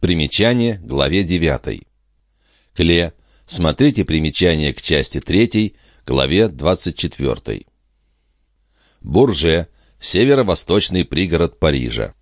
Примечание, главе 9. Кле. Смотрите примечание к части 3, главе 24. Бурже. Северо-восточный пригород Парижа.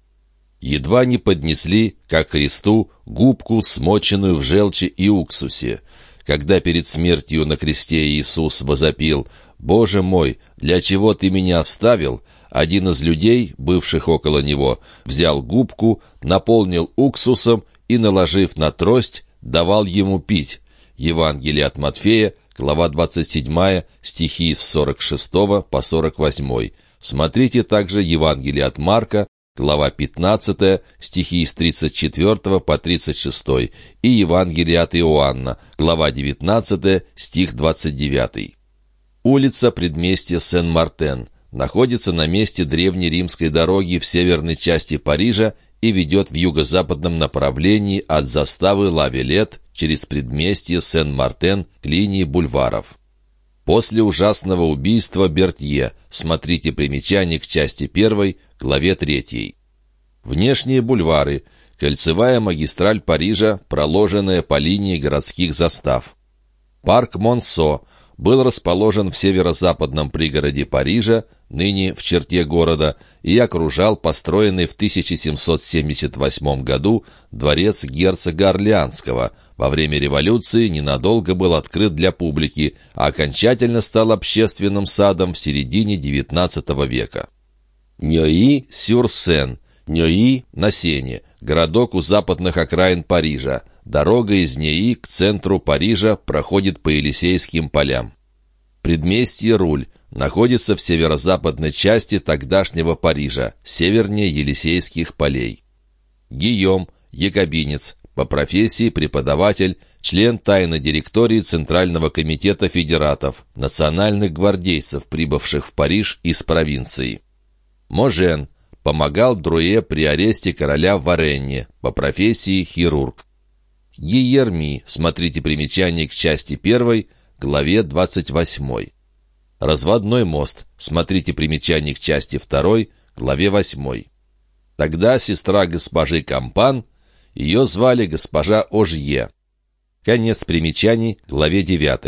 Едва не поднесли, как Христу, губку, смоченную в желчи и уксусе. Когда перед смертью на кресте Иисус возопил «Боже мой, для чего ты меня оставил?», один из людей, бывших около него, взял губку, наполнил уксусом и, наложив на трость, давал ему пить. Евангелие от Матфея, глава 27, стихи с 46 по 48. Смотрите также Евангелие от Марка, глава 15, стихи с 34 по 36, и Евангелие от Иоанна, глава 19, стих 29. Улица предместья Сен-Мартен находится на месте древней римской дороги в северной части Парижа и ведет в юго-западном направлении от заставы Лавилет через предместье Сен-Мартен к линии бульваров. После ужасного убийства Бертье смотрите примечание к части 1, главе 3. Внешние бульвары, кольцевая магистраль Парижа, проложенная по линии городских застав. Парк Монсо был расположен в северо-западном пригороде Парижа, ныне в черте города, и окружал построенный в 1778 году дворец герцога Орлеанского. Во время революции ненадолго был открыт для публики, а окончательно стал общественным садом в середине XIX века. Ньои-Сюрсен, Ньои на Сене, городок у западных окраин Парижа. Дорога из Неи к центру Парижа проходит по Елисейским полям. Предместье Руль находится в северо-западной части тогдашнего Парижа, севернее Елисейских полей. Гийом, якобинец, по профессии преподаватель, член тайной директории Центрального комитета федератов, национальных гвардейцев, прибывших в Париж из провинции. Можен, помогал Друе при аресте короля в Варенне, по профессии хирург. Гиерми, смотрите примечание к части 1, главе 28. Разводной мост, смотрите примечание к части 2, главе 8. Тогда сестра госпожи Кампан, ее звали госпожа Ожье. Конец примечаний, главе 9.